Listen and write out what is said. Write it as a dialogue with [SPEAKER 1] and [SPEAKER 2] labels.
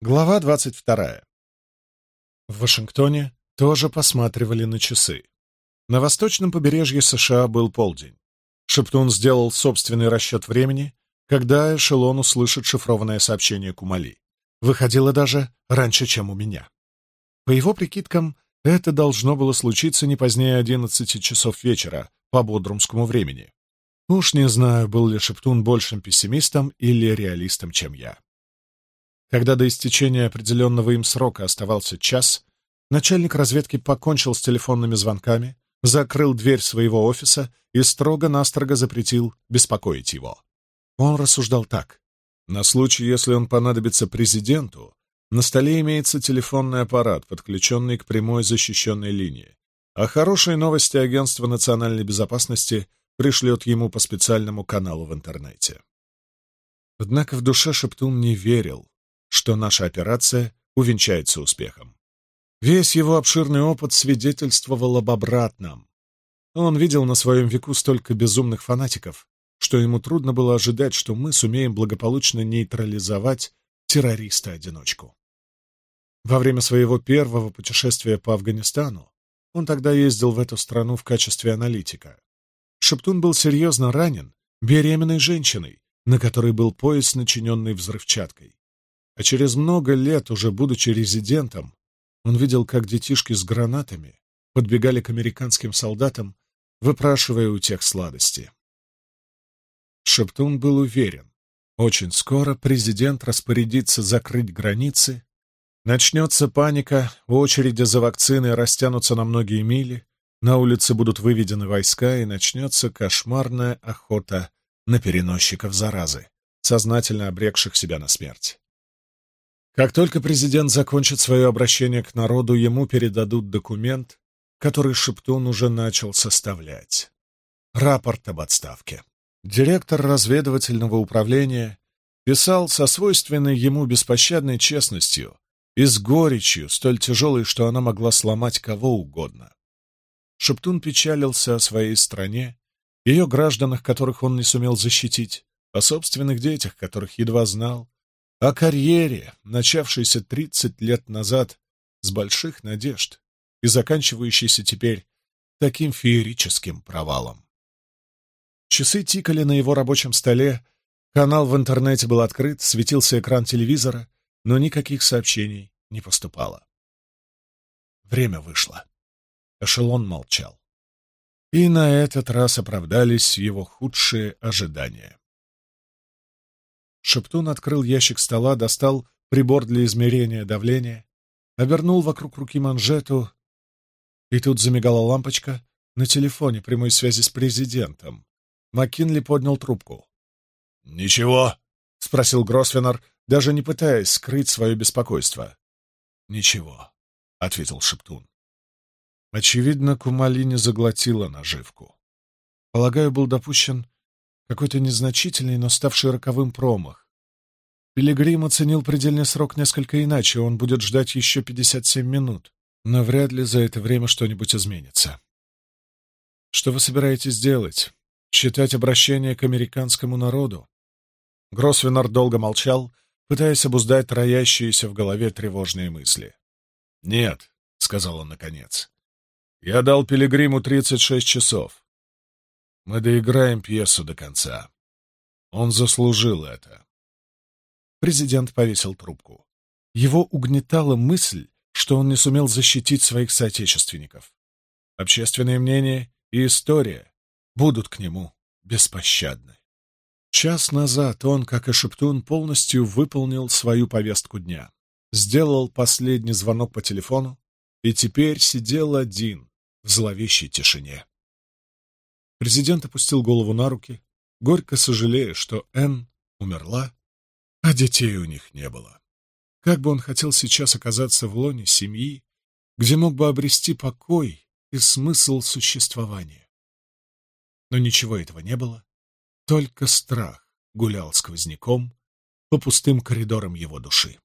[SPEAKER 1] Глава 22. В Вашингтоне тоже посматривали на часы. На восточном побережье США был полдень. Шептун сделал собственный расчет времени, когда эшелон услышит шифрованное сообщение Кумали. Выходило даже раньше, чем у меня. По его прикидкам, это должно было случиться не позднее 11 часов вечера по бодрумскому времени. Уж не знаю, был ли Шептун большим пессимистом или реалистом, чем я. Когда до истечения определенного им срока оставался час, начальник разведки покончил с телефонными звонками, закрыл дверь своего офиса и строго-настрого запретил беспокоить его. Он рассуждал так. На случай, если он понадобится президенту, на столе имеется телефонный аппарат, подключенный к прямой защищенной линии, а хорошие новости Агентства национальной безопасности пришлет ему по специальному каналу в интернете. Однако в душе Шептун не верил, что наша операция увенчается успехом. Весь его обширный опыт свидетельствовал об обратном. Он видел на своем веку столько безумных фанатиков, что ему трудно было ожидать, что мы сумеем благополучно нейтрализовать террориста-одиночку. Во время своего первого путешествия по Афганистану он тогда ездил в эту страну в качестве аналитика. Шептун был серьезно ранен беременной женщиной, на которой был пояс, начиненный взрывчаткой. А через много лет, уже будучи резидентом, он видел, как детишки с гранатами подбегали к американским солдатам, выпрашивая у тех сладости. Шептун был уверен, очень скоро президент распорядится закрыть границы, начнется паника, очереди за вакцины растянутся на многие мили, на улице будут выведены войска и начнется кошмарная охота на переносчиков заразы, сознательно обрекших себя на смерть. Как только президент закончит свое обращение к народу, ему передадут документ, который Шептун уже начал составлять. Рапорт об отставке. Директор разведывательного управления писал со свойственной ему беспощадной честностью и с горечью, столь тяжелой, что она могла сломать кого угодно. Шептун печалился о своей стране, ее гражданах, которых он не сумел защитить, о собственных детях, которых едва знал, о карьере, начавшейся 30 лет назад с больших надежд и заканчивающейся теперь таким феерическим провалом. Часы тикали на его рабочем столе, канал в интернете был открыт, светился экран телевизора, но никаких сообщений не поступало. Время вышло. Эшелон молчал. И на этот раз оправдались его худшие ожидания. Шептун открыл ящик стола, достал прибор для измерения давления, обернул вокруг руки манжету, и тут замигала лампочка на телефоне прямой связи с президентом. Маккинли поднял трубку. «Ничего?» — спросил Гросвеннер, даже не пытаясь скрыть свое беспокойство. «Ничего», — ответил Шептун. Очевидно, Кумали не заглотила наживку. Полагаю, был допущен какой-то незначительный, но ставший роковым промах. Пилигрим оценил предельный срок несколько иначе, он будет ждать еще 57 минут, но вряд ли за это время что-нибудь изменится. Что вы собираетесь делать? Читать обращение к американскому народу? Гроссвенор долго молчал, пытаясь обуздать роящиеся в голове тревожные мысли. «Нет», — сказал он наконец, — «я дал Пилигриму 36 часов. Мы доиграем пьесу до конца. Он заслужил это. Президент повесил трубку. Его угнетала мысль, что он не сумел защитить своих соотечественников. Общественное мнение и история будут к нему беспощадны. Час назад он, как и Шептун, полностью выполнил свою повестку дня. Сделал последний звонок по телефону и теперь сидел один в зловещей тишине. Президент опустил голову на руки, горько сожалея, что Энн умерла, а детей у них не было. Как бы он хотел сейчас оказаться в лоне семьи, где мог бы обрести покой и смысл существования. Но ничего этого не было, только страх гулял сквозняком по пустым коридорам его души.